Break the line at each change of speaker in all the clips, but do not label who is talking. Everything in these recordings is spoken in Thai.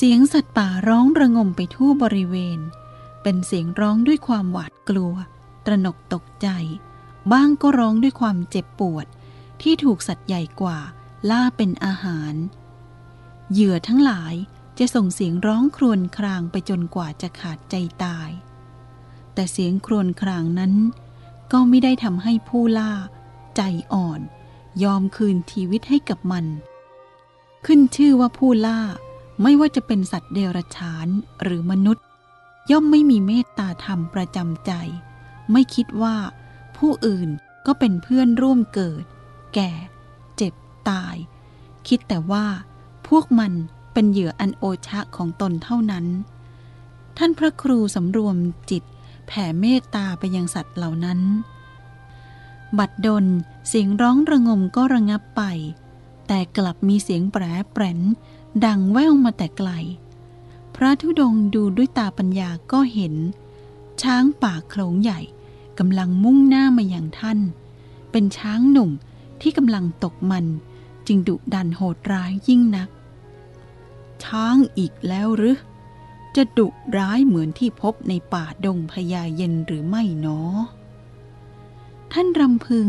เสียงสัตว์ป่าร้องระงมไปทั่วบริเวณ เป็นเสียงร้องด้วยความหวาดกลัว ตระหนกตกใจ บ้างก็ร้องด้วยความเจ็บปวด ที่ถูกสัตว์ใหญ่กว่า ล่าเป็นอาหาร เหยื่อทั้งหลายจะส่งเสียงร้องครวญครางไปจนกว่าจะขาดใจตาย แต่เสียงครวญครางนั้น ก็ไม่ได้ทำให้ผู้ล่า ใจอ่อน ยอมคืนชีวิตให้กับมัน ขึ้นชื่อว่าผู้ล่า ไม่ว่าจะเป็นสัตว์เดรัจฉานหรือมนุษย์ ย่อมไม่มีเมตตาธรรมประจำใจ ไม่คิดว่า ผู้อื่นก็เป็นเพื่อนร่วมเกิด แก่ เจ็บตาย คิดแต่ว่า พวกมันเป็นเหยื่ออันโอชะของตนเท่านั้น ท่านพระครูสำรวมจิตแผ่เมตตาไปยังสัตว์เหล่านั้น บัดดลเสียงร้องระงมก็ระงับไป แต่กลับมีเสียงแปรแปรน ดังแว่วมาแต่ไกล พระธุดงดูด้วยตาปัญญาก็เห็น ช้างป่าโขลงใหญ่กำลังมุ่งหน้ามาอย่างท่าน เป็นช้างหนุ่มที่กำลังตกมันจึงดุดันโหดร้ายยิ่งนัก ช้างอีกแล้วหรือ จะดุร้ายเหมือนที่พบในป่าดงพญาเย็นหรือไม่เนาะท่านรำพึง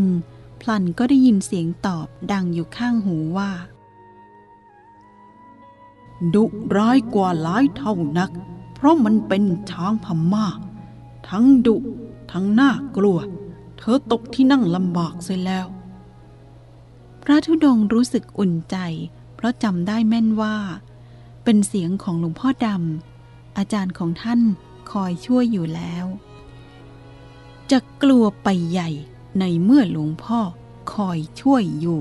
พลันก็ได้ยินเสียงตอบดังอยู่ข้างหูว่า
ดุร้ายกว่าหลายเท่านัก เพราะมันเป็นช้างพม่า ทั้งดุทั้งน่ากลัว เธอตกที่นั่งลำบากเสียแล้ว
พระธุดงรู้สึกอุ่นใจ เพราะจำได้แม่นว่า เป็นเสียงของหลวงพ่อดำอาจารย์ของท่านคอยช่วยอยู่แล้ว จะกลัวไปใหญ่ในเมื่อหลวงพ่อคอยช่วยอยู่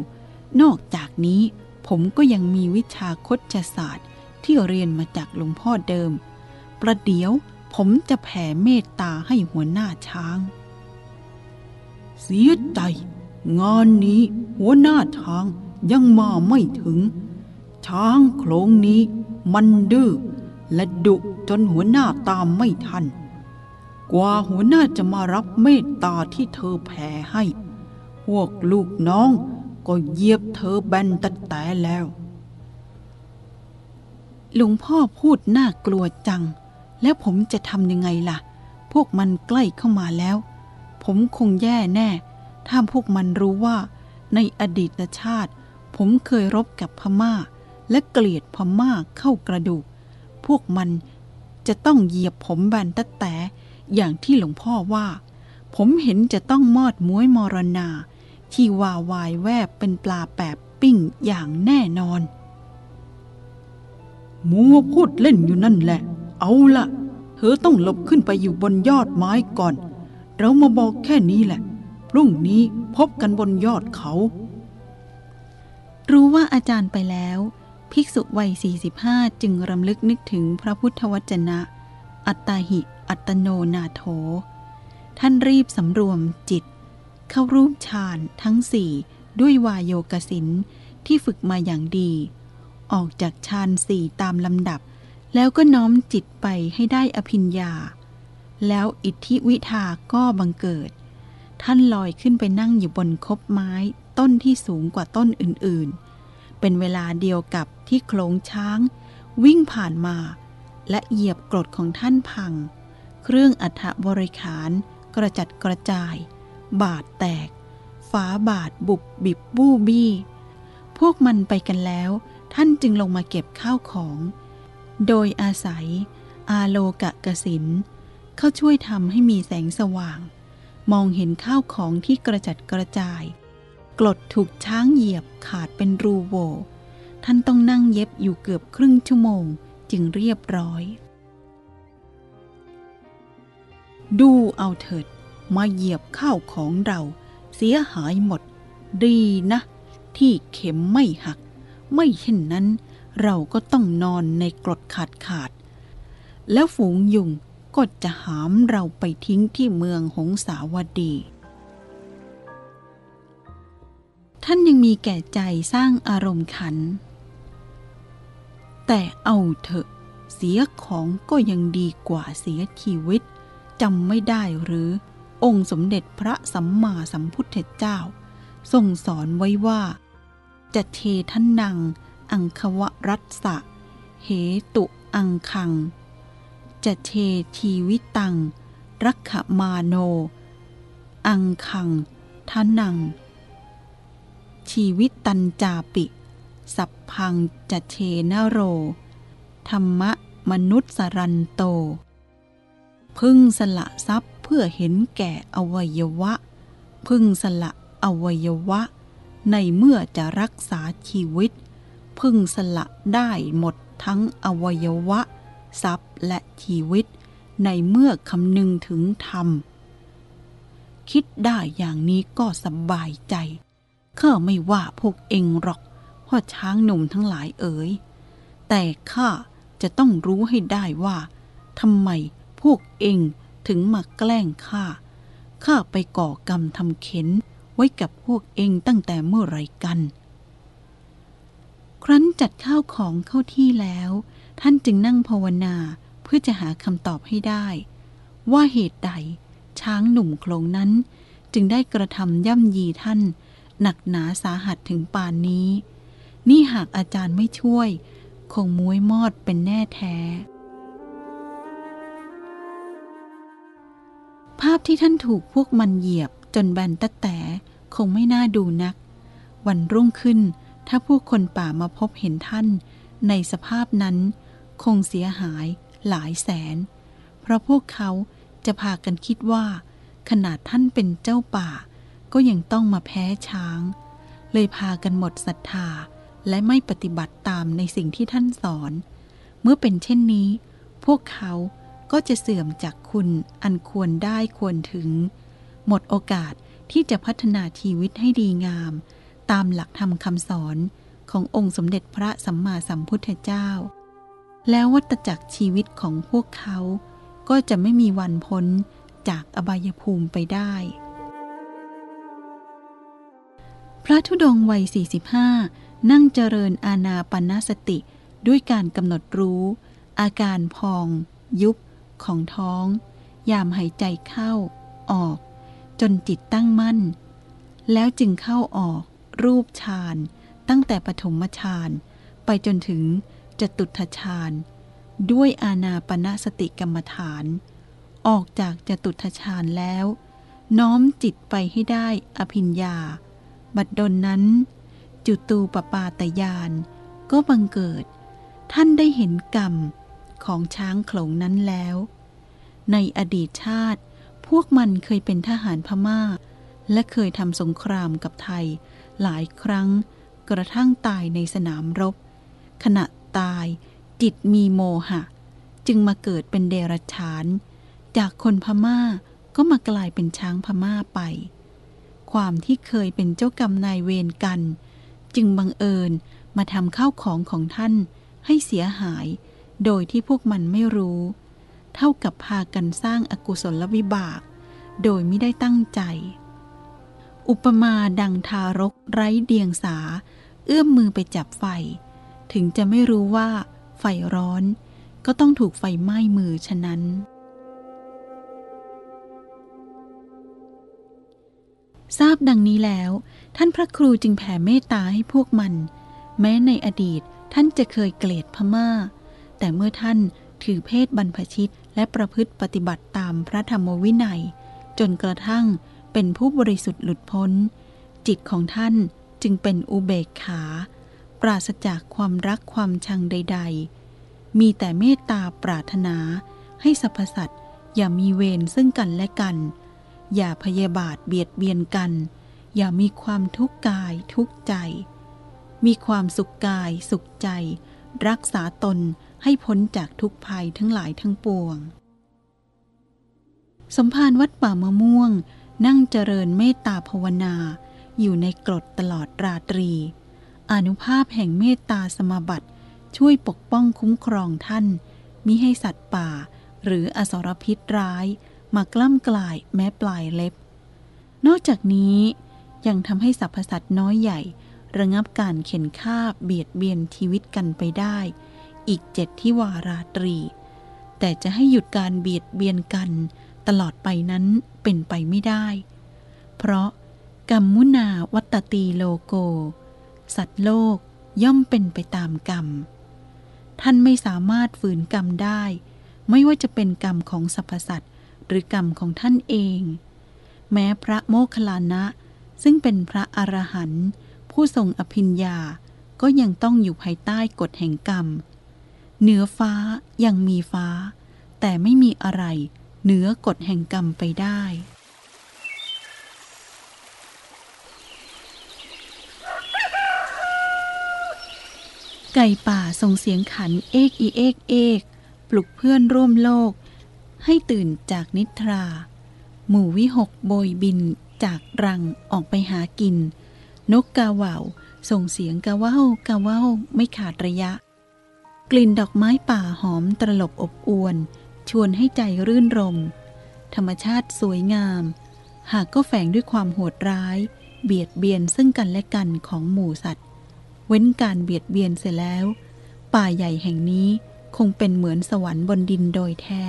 นอกจากนี้ผมก็ยังมีวิชาคชศาสตร์ ที่เรียนมาจากหลวงพ่อเดิม ประเดี๋ยวผมจะแผ่เมตตาให้หัวหน้าช้าง
เสียใจ งานนี้หัวหน้าช้างยังมาไม่ถึง ช้างโคลงนี้มันดื้อและดุจนหัวหน้าตามไม่ทัน กว่าหัวหน้าจะมารับเมตตาที่เธอแผ่ให้ พวกลูกน้องก็เยียบเธอแบนตัดแต่แล้ว
หลวงพ่อพูดน่ากลัวจัง แล้วผมจะทำยังไงล่ะ พวกมันใกล้เข้ามาแล้ว ผมคงแย่แน่ ถ้าพวกมันรู้ว่า ในอดีตชาติ ผมเคยรบกับพม่า และเกลียดพม่าเข้ากระดูก พวกมันจะต้องเหยียบผมแบนตะแต่อย่างที่หลวงพ่อว่า ผมเห็นจะต้องมอดม้วยมรณา ที่วาวายแวบเป็นปลาแปบปิ้งอย่างแน่นอน
มัวพูดเล่นอยู่นั่นแหละ เอาละเธอต้องหลบขึ้นไปอยู่บนยอดไม้ก่อน เรามาบอกแค่นี้แหละ พรุ่งนี้พบกันบนยอดเขา
รู้ว่าอาจารย์ไปแล้ว ภิกษุวัย 45 จึงรำลึกนึกถึงพระพุทธวจนะ อัตตาหิ อัตโนนาโถ ท่านรีบสำรวมจิต เข้ารูปฌานทั้งสี่ด้วยวายโยกสินที่ฝึกมาอย่างดี ออกจากฌานสี่ตามลำดับ แล้วก็น้อมจิตไปให้ได้อภิญญา แล้วอิทธิวิทาก็บังเกิด ท่านลอยขึ้นไปนั่งอยู่บนคบไม้ ต้นที่สูงกว่าต้นอื่นๆ เป็นเวลาเดียวกับที่โคลงช้าง วิ่งผ่านมา และเหยียบกรดของท่านพัง เครื่องอัฐบริขาร กระจัดกระจาย บาดแตกฝาบาดบุบบิบบู้บี้ พวกมันไปกันแล้ว ท่านจึงลงมาเก็บข้าวของ โดยอาศัย อาโลกะกสินเข้าช่วยทำให้มีแสงสว่าง มองเห็นข้าวของที่กระจัดกระจายกรดถูกช้างเหยียบขาดเป็นรูโวท่านต้องนั่งเย็บอยู่เกือบครึ่งชั่วโมงจึงเรียบร้อย ดูเอาเถิด มาเหยียบข้าวของเรา เสียหายหมด ดีนะ ที่เข็มไม่หัก ไม่เช่นนั้น เราก็ต้องนอนในกรดขาดขาด แล้วฝูงยุงก็จะหามเราไปทิ้งที่เมืองหงสาวดี ท่านยังมีแก่ใจสร้างอารมณ์ขัน แต่เอาเถอะ เสียของก็ยังดีกว่าเสียชีวิตจำไม่ได้หรือ องค์สมเด็จพระสัมมาสัมพุทธเจ้า ทรงสอนไว้ว่า จะเททนัง อังควรัตสะเหตุอังคัง จะเททีวิตัง รักขมาโน อังคังทานัง ชีวิตตันจาปิ สัพพังจะเทนโร ธรรมะมนุษย์สรันโต พึ่งสละทรัพย์เพื่อเห็นแก่อวัยวะ พึ่งสละอวัยวะ ในเมื่อจะรักษาชีวิต พึ่งสละได้หมดทั้งอวัยวะ ทรัพย์และชีวิต ในเมื่อคำนึงถึงธรรม คิดได้อย่างนี้ก็สบายใจ ข้าไม่ว่าพวกเองหรอกพ่อช้างหนุ่มทั้งหลายเอ๋ย แต่ข้าจะต้องรู้ให้ได้ว่าทำไมพวกเองถึงมาแกล้งข้า ข้าไปก่อกรรมทำเข็น ไว้กับพวกเองตั้งแต่เมื่อไรกัน ครั้นจัดข้าวของเข้าที่แล้ว ท่านจึงนั่งภาวนาเพื่อจะหาคำตอบให้ได้ ว่าเหตุใด ช้างหนุ่มโคลงนั้น จึงได้กระทำย่ำยีท่าน หนักหนาสาหัสถึงป่านนี้ นี่หากอาจารย์ไม่ช่วย คงม้วยมอดเป็นแน่แท้ภาพที่ท่านถูกพวกมันเหยียบ จนแบนตะแต่คงไม่น่าดูนัก วันรุ่งขึ้นถ้าพวกคนป่ามาพบเห็นท่าน ในสภาพนั้น คงเสียหายหลายแสน เพราะพวกเขาจะพากันคิดว่า ขนาดท่านเป็นเจ้าป่า ก็ยังต้องมาแพ้ช้าง เลยพากันหมดศรัทธาและไม่ปฏิบัติตามในสิ่งที่ท่านสอน เมื่อเป็นเช่นนี้ พวกเขาก็จะเสื่อมจากคุณอันควรได้ควรถึง หมดโอกาสที่จะพัฒนาชีวิตให้ดีงาม ตามหลักธรรมคำสอนขององค์สมเด็จพระสัมมาสัมพุทธเจ้า แล้ววัตจักรชีวิตของพวกเขา ก็จะไม่มีวันพ้นจากอบายภูมิไปได้ พระธุดงวัย 45 นั่งเจริญอาณาปณสติด้วยการกำหนดรู้ อาการพอง ยุบของท้อง ยามหายใจเข้าออก จนจิตตั้งมั่น แล้วจึงเข้าออกรูปฌานตั้งแต่ปฐมฌานไปจนถึงจตุทฌานด้วยอาณาปณะสติกรรมฐาน ออกจากจตุทฌานแล้ว น้อมจิตไปให้ได้อภิญญา บัดดลนั้น จุตูปปาตยานก็บังเกิด ท่านได้เห็นกรรมของช้างโขลงนั้นแล้ว ในอดีตชาติ พวกมันเคยเป็นทหารพมา่า และเคยทำสงครามกับไทย หลายครั้ง กระทั่งตายในสนามรบ ขณะตาย จิตมีโมหะ จึงมาเกิดเป็นเดรัจฉาน จากคนพม่าก็มากลายเป็นช้างพม่าไป ความที่เคยเป็นเจ้ากรรมนายเวรกัน จึงบังเอิญมาทำข้าวของของท่านให้เสียหาย โดยที่พวกมันไม่รู้ เท่ากับพากันสร้างอากุศลวิบาก โดยไม่ได้ตั้งใจ อุปมาดังทารกไร้เดียงสา เอื้อมมือไปจับไฟ ถึงจะไม่รู้ว่าไฟร้อนก็ต้องถูกไฟไหม้มือฉะนั้น ทราบดังนี้แล้ว ท่านพระครูจึงแผ่เมตตาให้พวกมัน แม้ในอดีตท่านจะเคยเกลียดพม่า แต่เมื่อท่าน ถือเพศบรรพชิต และประพฤติปฏิบัติตามพระธรรมวินัย จนกระทั่งเป็นผู้บริสุทธิ์หลุดพ้น จิตของท่านจึงเป็นอุเบกขา ปราศจากความรักความชังใด ๆ มีแต่เมตตาปรารถนา ให้สรรพสัตว์อย่ามีเวรซึ่งกันและกัน อย่าพยาบาทเบียดเบียนกัน อย่ามีความทุกข์กายทุกข์ใจ มีความสุขกายสุขใจ รักษาตนให้พ้นจากทุกภัยทั้งหลายทั้งปวง สมภารวัดป่ามะม่วง นั่งเจริญเมตตาภาวนา อยู่ในกรดตลอดราตรี อนุภาพแห่งเมตตาสมบัติ ช่วยปกป้องคุ้มครองท่าน มิให้สัตว์ป่า หรืออสรพิษร้าย มากล้ำกลายแม้ปลายเล็บ นอกจากนี้ยังทำให้สรรพสัตว์น้อยใหญ่ ระงับการเข็นฆ่าเบียดเบียนชีวิตกันไปได้ อีกเจ็ดที่วาราตรี แต่จะให้หยุดการเบียดเบียนกัน ตลอดไปนั้นเป็นไปไม่ได้ เพราะกรรมุนาวัตตีโลโก สัตว์โลกย่อมเป็นไปตามกรรม ท่านไม่สามารถฝืนกรรมได้ ไม่ว่าจะเป็นกรรมของสรรพสัตว์หรือกรรมของท่านเอง แม้พระโมคคัลลานะ ซึ่งเป็นพระอรหันต์ ผู้ทรงอภิญญาก็ยังต้องอยู่ภายใต้กฎแห่งกรรม เหนือฟ้ายังมีฟ้า แต่ไม่มีอะไร เหนือกฎแห่งกรรมไปได้ ไก่ป่าส่งเสียงขันเอกอีเอกเอกปลุกเพื่อนร่วมโลก ให้ตื่นจากนิทรา หมู่วิหกโบยบินจากรังออกไปหากิน นกกาเหว่าส่งเสียงกาว่าวกาว่าวไม่ขาดระยะ กลิ่นดอกไม้ป่าหอมตลบอบอวน ชวนให้ใจรื่นรม ธรรมชาติสวยงาม หากก็แฝงด้วยความโหดร้าย เบียดเบียนซึ่งกันและกันของหมู่สัตว์ เว้นการเบียดเบียนเสร็จแล้ว ป่าใหญ่แห่งนี้คงเป็นเหมือนสวรรค์บนดินโดยแท้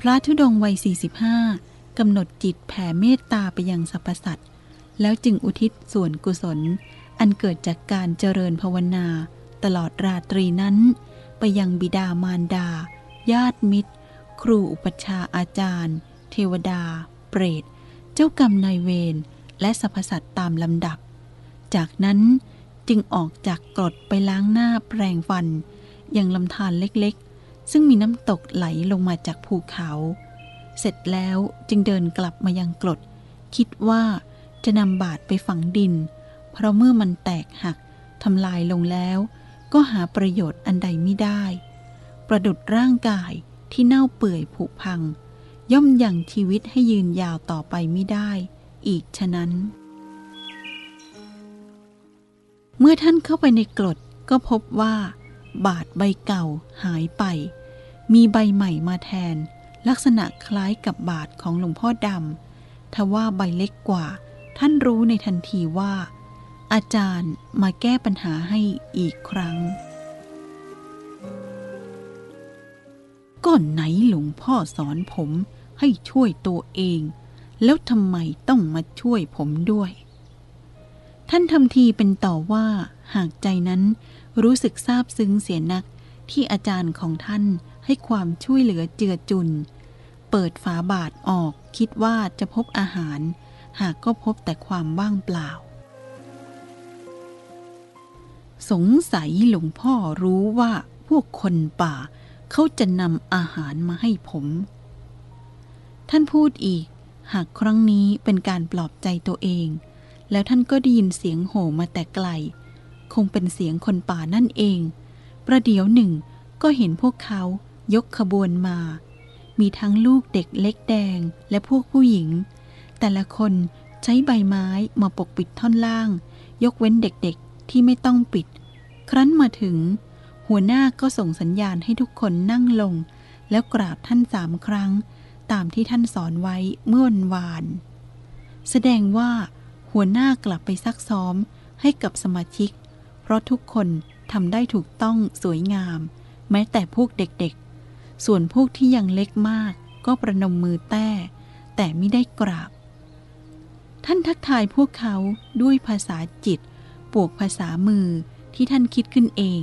พระธุดงวัย 45 กำหนดจิตแผ่เมตตาไปยังสรรพสัตว์แล้วจึงอุทิศส่วนกุศล อันเกิดจากการเจริญภาวนา ตลอดราตรีนั้น ไปยังบิดามารดา ญาติมิตร ครูอุปชาอาจารย์ เทวดา เปรต เจ้ากรรมนายเวร และสรรพสัตว์ตามลำดับ จากนั้นจึงออกจากกรดไปล้างหน้าแปรงฟัน ยังลำธารเล็กๆ ซึ่งมีน้ำตกไหลลงมาจากภูเขา เสร็จแล้วจึงเดินกลับมายังกรด คิดว่าจะนำบาตรไปฝังดิน เพราะเมื่อมันแตกหักทำลายลงแล้ว ก็หาประโยชน์อันใดไม่ได้ ประดุดร่างกายที่เน่าเปื่อยผุพัง ย่อมยังชีวิตให้ยืนยาวต่อไปไม่ได้ อีกฉะนั้น เมื่อท่านเข้าไปในกรดก็พบว่า บาทใบเก่าหายไป มีใบใหม่มาแทน ลักษณะคล้ายกับบาทของหลวงพ่อดำทว่าใบเล็กกว่า ท่านรู้ในทันทีว่า อาจารย์มาแก้ปัญหาให้อีกครั้งก็ไหนหลวงพ่อสอนผมให้ช่วยตัวเอง แล้วทำไมต้องมาช่วยผมด้วย ท่านทำทีเป็นต่อว่าหากใจนั้นรู้สึกซาบซึ้งเสียนักที่อาจารย์ของท่านให้ความช่วยเหลือเจือจุน ปิดฝาบาทออกคิดว่าจะพบอาหาร หากก็พบแต่ความว่างเปล่า สงสัยหลวงพ่อรู้ว่าพวกคนป่า เขาจะนำอาหารมาให้ผม ท่านพูดอีก หากครั้งนี้เป็นการปลอบใจตัวเอง แล้วท่านก็ได้ยินเสียงโห่มาแต่ไกล คงเป็นเสียงคนป่านั่นเอง ประเดี๋ยวหนึ่งก็เห็นพวกเขายกขบวนมา มีทั้งลูกเด็กเล็กแดงและพวกผู้หญิง แต่ละคนใช้ใบไม้มาปกปิดท่อนล่าง ยกเว้นเด็กๆที่ไม่ต้องปิด ครั้นมาถึง หัวหน้าก็ส่งสัญญาณให้ทุกคนนั่งลง แล้วกราบท่านสามครั้ง ตามที่ท่านสอนไว้เมื่อวันวาน แสดงว่า หัวหน้ากลับไปซักซ้อมให้กับสมาชิก เพราะทุกคนทำได้ถูกต้องสวยงาม แม้แต่พวกเด็กๆ ส่วนพวกที่ยังเล็กมากก็ประนมมือแต้ แต่ไม่ได้กราบ ท่านทักทายพวกเขาด้วยภาษาจิตปวกภาษามือที่ท่านคิดขึ้นเอง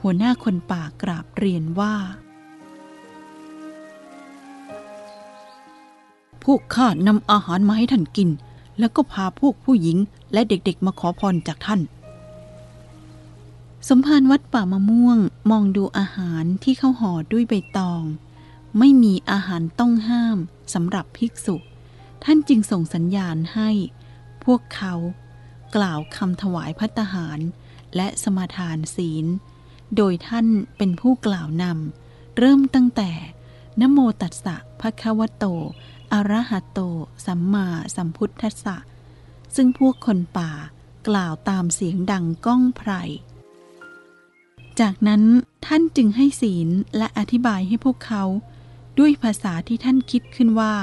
หัวหน้าคนป่ากราบเรียนว่า พวกข้านำอาหารมาให้ท่านกิน แล้วก็พาพวกผู้หญิงและเด็กๆมาขอพรจากท่าน สมภารวัดป่ามะม่วงมองดูอาหารที่เขาห่อด้วยใบตอง ไม่มีอาหารต้องห้ามสำหรับภิกษุ ท่านจึงส่งสัญญาณให้ พวกเขากล่าวคำถวายพัตตาหาร และสมาทานศีล โดยท่านเป็นผู้กล่าวนำเริ่มตั้งแต่นโมตัสสะภะคะวะโตอะระหะโต สัมมาสัมพุทธัสสะซึ่งพวกคนป่ากล่าวตามเสียงดังก้องไพร จากนั้นท่านจึงให้ศีลและอธิบายให้พวกเขา ด้วยภาษาที่ท่านคิดขึ้นว่า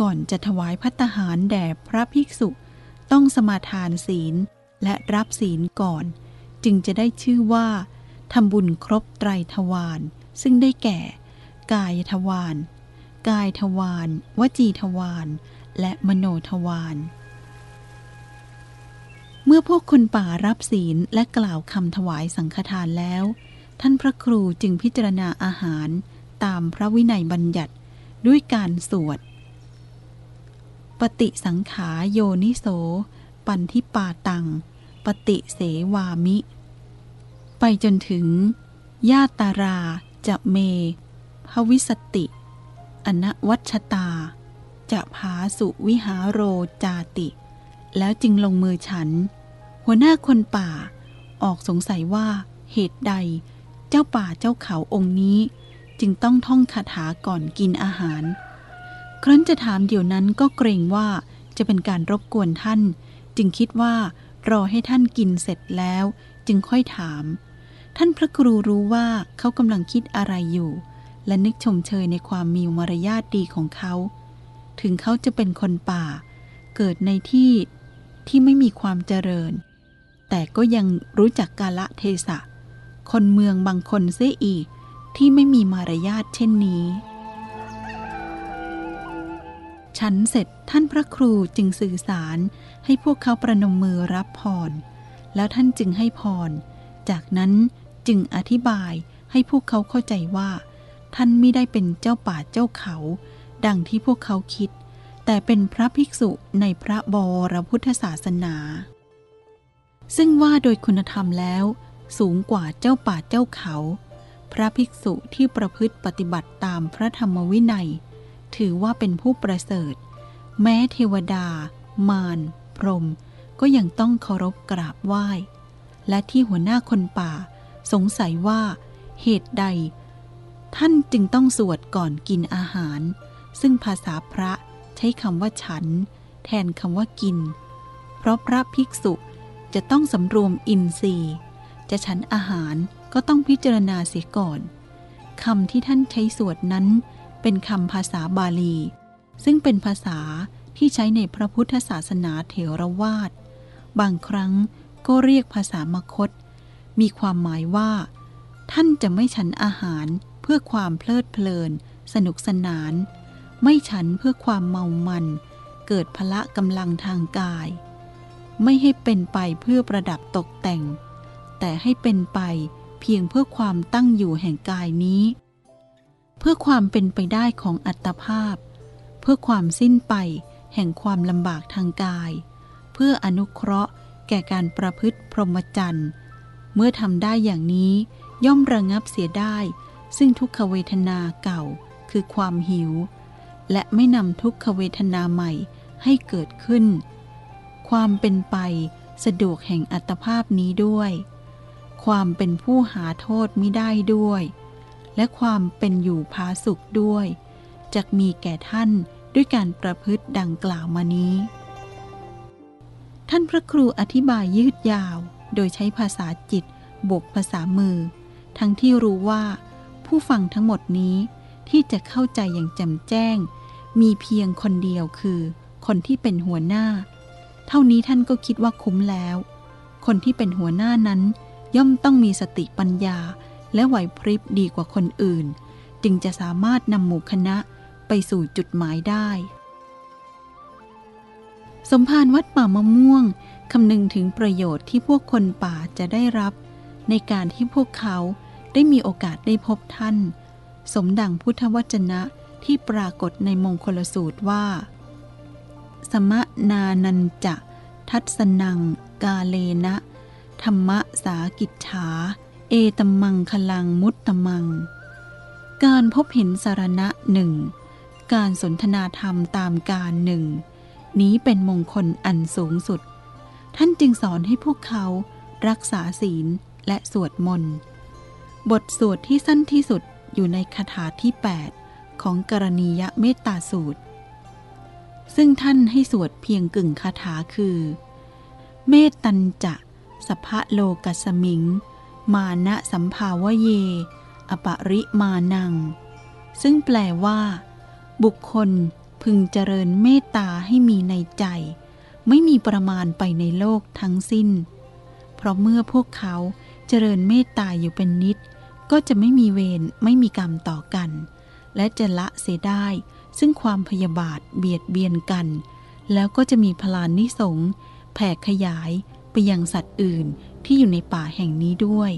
ก่อนจะถวายพัตตาหารแด่พระภิกษุ ต้องสมาทานศีลและรับศีลก่อน จึงจะได้ชื่อว่าทำบุญครบไตรทวารซึ่งได้แก่ กายทวารกายทวารวจีทวารและมโนทวาร เมื่อพวกคนป่ารับศีลและกล่าวคำถวายสังฆทานแล้ว ท่านพระครูจึงพิจารณาอาหารตามพระวินัยบัญญัติด้วยการสวด ปฏิสังขาโยนิโส ปันทิปาตัง ปฏิเสวามิ ไปจนถึง ญาตาราจะเม ภวิสติ อนวัชตา จะผาสุวิหาโรจาติ แล้วจึงลงมือฉัน หัวหน้าคนป่า ออกสงสัยว่าเหตุใด เจ้าป่าเจ้าเขาองค์นี้ จึงต้องท่องคาถาก่อนกินอาหาร ครั้นจะถามเดี๋ยวนั้นก็เกรงว่าจะเป็นการรบกวนท่าน จึงคิดว่ารอให้ท่านกินเสร็จแล้ว จึงค่อยถาม ท่านพระครูรู้ว่าเขากำลังคิดอะไรอยู่ และนึกชมเชยในความมีมารยาทดีของเขา ถึงเขาจะเป็นคนป่า เกิดในที่ ที่ไม่มีความเจริญ แต่ก็ยังรู้จักกาละเทศะ คนเมืองบางคนเสียอีกที่ไม่มีมารยาทเช่นนี้ ฉันเสร็จท่านพระครูจึงสื่อสารให้พวกเขาประนมมือรับพร แล้วท่านจึงให้พร จากนั้นจึงอธิบายให้พวกเขาเข้าใจว่า ท่านไม่ได้เป็นเจ้าป่าเจ้าเขา ดังที่พวกเขาคิด แต่เป็นพระภิกษุในพระบรพุทธศาสนา ซึ่งว่าโดยคุณธรรมแล้ว สูงกว่าเจ้าป่าเจ้าเขา พระภิกษุที่ประพฤติปฏิบัติตามพระธรรมวินัย ถือว่าเป็นผู้ประเสริฐ แม้เทวดา มารพรหมก็ยังต้องเคารพกราบไหว้ และที่หัวหน้าคนป่า สงสัยว่า เหตุใด ท่านจึงต้องสวดก่อนกินอาหาร ซึ่งภาษาพระ ใช้คำว่าฉัน แทนคำว่ากิน เพราะพระภิกษุจะต้องสำรวมอินทรีย์ จะฉันอาหารก็ต้องพิจารณาเสียก่อนคำที่ท่านใช้สวดนั้น เป็นคำภาษาบาลี ซึ่งเป็นภาษาที่ใช้ในพระพุทธศาสนาเถรวาท บางครั้งก็เรียกภาษามคต มีความหมายว่า ท่านจะไม่ฉันอาหารเพื่อความเพลิดเพลิน สนุกสนาน ไม่ฉันเพื่อความเมามัน เกิดพละกำลังทางกาย ไม่ให้เป็นไปเพื่อประดับตกแต่ง แต่ให้เป็นไปเพียงเพื่อความตั้งอยู่แห่งกายนี้ เพื่อความเป็นไปได้ของอัตภาพ เพื่อความสิ้นไปแห่งความลำบากทางกาย เพื่ออนุเคราะห์แก่การประพฤติพรหมจรรย์ เมื่อทำได้อย่างนี้ย่อมระงับเสียได้ ซึ่งทุกขเวทนาเก่าคือความหิว และไม่นำทุกขเวทนาใหม่ให้เกิดขึ้น ความเป็นไปสะดวกแห่งอัตภาพนี้ด้วย ความเป็นผู้หาโทษไม่ได้ด้วย และความเป็นอยู่พาสุขด้วยจะมีแก่ท่านด้วยการประพฤติดังกล่าวมานี้ ท่านพระครูอธิบายยืดยาว โดยใช้ภาษาจิตบวกภาษามือ ทั้งที่รู้ว่า ผู้ฟังทั้งหมดนี้ที่จะเข้าใจอย่างแจ่มแจ้ง มีเพียงคนเดียวคือคนที่เป็นหัวหน้า เท่านี้ท่านก็คิดว่าคุ้มแล้ว คนที่เป็นหัวหน้านั้น ย่อมต้องมีสติปัญญา และไหวพริบดีกว่าคนอื่น จึงจะสามารถนำหมู่คณะไปสู่จุดหมายได้ สมภารวัดป่ามะม่วงคำนึงถึงประโยชน์ที่พวกคนป่าจะได้รับ ในการที่พวกเขาได้มีโอกาสได้พบท่าน สมดังพุทธวจนะ ที่ปรากฏในมงคลสูตรว่า สมนานันจะ ทัศนัง กาเลนะ ธรรมสากิจฉา เอตมังคลังมุตตมัง การพบเห็นสารณะหนึ่ง การสนทนาธรรมตามการหนึ่ง นี้เป็นมงคลอันสูงสุด ท่านจึงสอนให้พวกเขารักษาศีลและสวดมนต์ บทสวดที่สั้นที่สุดอยู่ในคาถาที่ 8 ของกรณียเมตตาสูตร ซึ่งท่านให้สวดเพียงกึ่งคาถาคือ เมตตันจะสภะโลกัสมิง มานะสัมภาวเย อปริมานัง ซึ่งแปลว่า บุคคลพึงเจริญเมตตาให้มีในใจ ไม่มีประมาณไปในโลกทั้งสิ้น เพราะเมื่อพวกเขาเจริญเมตตาอยู่เป็นนิด ก็จะไม่มีเวรไม่มีกรรมต่อกัน และจะละเสียได้ ซึ่งความพยาบาทเบียดเบียนกัน แล้วก็จะมีพลานนิสงแผ่ขยายไปยังสัตว์อื่นที่อยู่ในป่าแห่งนี้ด้วย